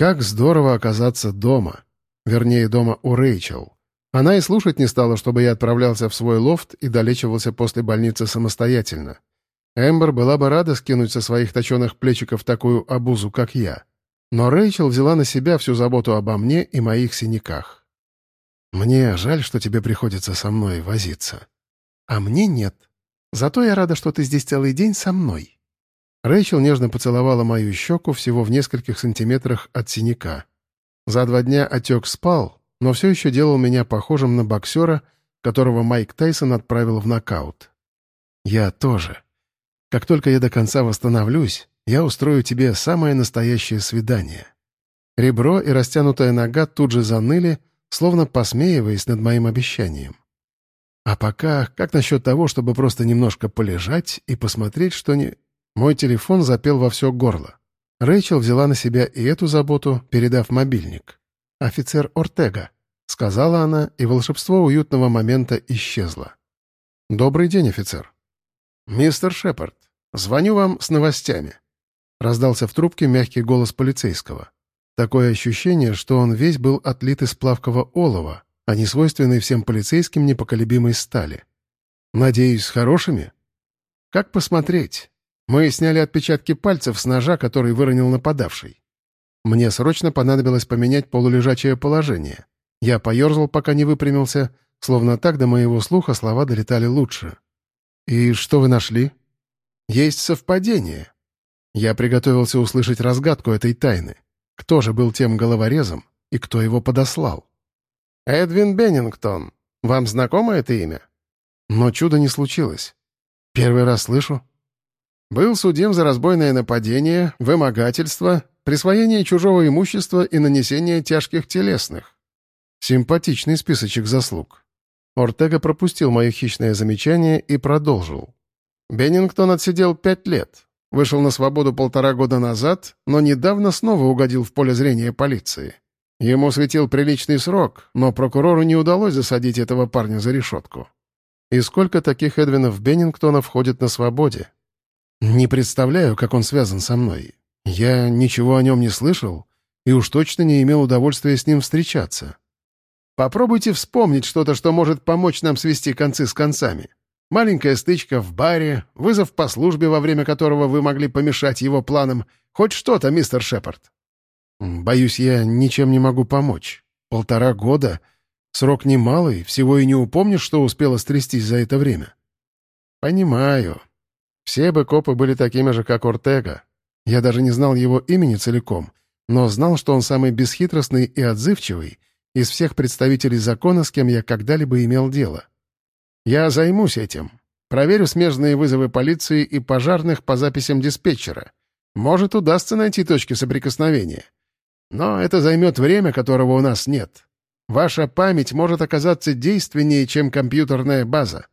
Как здорово оказаться дома. Вернее, дома у Рэйчел. Она и слушать не стала, чтобы я отправлялся в свой лофт и долечивался после больницы самостоятельно. Эмбер была бы рада скинуть со своих точеных плечиков такую обузу, как я. Но Рэйчел взяла на себя всю заботу обо мне и моих синяках. «Мне жаль, что тебе приходится со мной возиться». «А мне нет. Зато я рада, что ты здесь целый день со мной». Рэйчел нежно поцеловала мою щеку всего в нескольких сантиметрах от синяка. За два дня отек спал, но все еще делал меня похожим на боксера, которого Майк Тайсон отправил в нокаут. «Я тоже», как только я до конца восстановлюсь, я устрою тебе самое настоящее свидание». Ребро и растянутая нога тут же заныли, словно посмеиваясь над моим обещанием. А пока, как насчет того, чтобы просто немножко полежать и посмотреть, что не... Мой телефон запел во все горло. Рэйчел взяла на себя и эту заботу, передав мобильник. «Офицер Ортега», — сказала она, и волшебство уютного момента исчезло. «Добрый день, офицер». «Мистер Шепард, звоню вам с новостями», — раздался в трубке мягкий голос полицейского. Такое ощущение, что он весь был отлит из плавкого олова, а не свойственной всем полицейским непоколебимой стали. «Надеюсь, с хорошими?» «Как посмотреть? Мы сняли отпечатки пальцев с ножа, который выронил нападавший. Мне срочно понадобилось поменять полулежачее положение. Я поерзал, пока не выпрямился, словно так до моего слуха слова долетали лучше. «И что вы нашли?» «Есть совпадение». Я приготовился услышать разгадку этой тайны. Кто же был тем головорезом и кто его подослал? «Эдвин Беннингтон. Вам знакомо это имя?» Но чуда не случилось. Первый раз слышу. Был судим за разбойное нападение, вымогательство, присвоение чужого имущества и нанесение тяжких телесных. Симпатичный списочек заслуг. Ортега пропустил мое хищное замечание и продолжил. Беннингтон отсидел пять лет, вышел на свободу полтора года назад, но недавно снова угодил в поле зрения полиции. Ему светил приличный срок, но прокурору не удалось засадить этого парня за решетку. И сколько таких Эдвинов Беннингтона входит на свободе? Не представляю, как он связан со мной. Я ничего о нем не слышал и уж точно не имел удовольствия с ним встречаться. Попробуйте вспомнить что-то, что может помочь нам свести концы с концами. Маленькая стычка в баре, вызов по службе, во время которого вы могли помешать его планам. Хоть что-то, мистер Шепард. Боюсь, я ничем не могу помочь. Полтора года. Срок немалый, всего и не упомнишь, что успело стрястись за это время. Понимаю. Все бы копы были такими же, как Ортега. Я даже не знал его имени целиком, но знал, что он самый бесхитростный и отзывчивый — из всех представителей закона, с кем я когда-либо имел дело. Я займусь этим. Проверю смежные вызовы полиции и пожарных по записям диспетчера. Может, удастся найти точки соприкосновения. Но это займет время, которого у нас нет. Ваша память может оказаться действеннее, чем компьютерная база.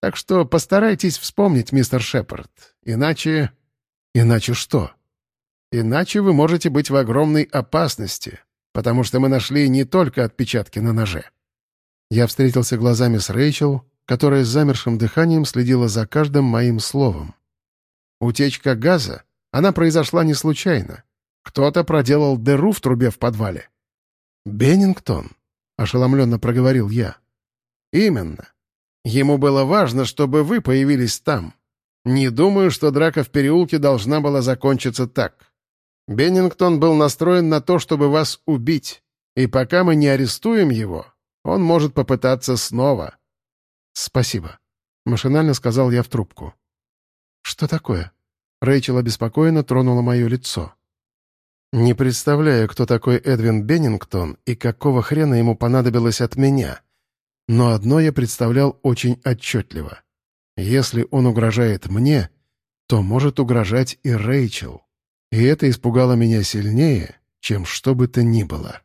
Так что постарайтесь вспомнить, мистер Шепард. Иначе... Иначе что? Иначе вы можете быть в огромной опасности потому что мы нашли не только отпечатки на ноже. Я встретился глазами с Рэйчел, которая с замершим дыханием следила за каждым моим словом. Утечка газа, она произошла не случайно. Кто-то проделал дыру в трубе в подвале. «Беннингтон», — ошеломленно проговорил я. «Именно. Ему было важно, чтобы вы появились там. Не думаю, что драка в переулке должна была закончиться так. Беннингтон был настроен на то, чтобы вас убить, и пока мы не арестуем его, он может попытаться снова». «Спасибо», — машинально сказал я в трубку. «Что такое?» Рэйчел обеспокоенно тронула мое лицо. «Не представляю, кто такой Эдвин Беннингтон и какого хрена ему понадобилось от меня. Но одно я представлял очень отчетливо. Если он угрожает мне, то может угрожать и Рэйчел». И это испугало меня сильнее, чем что бы то ни было.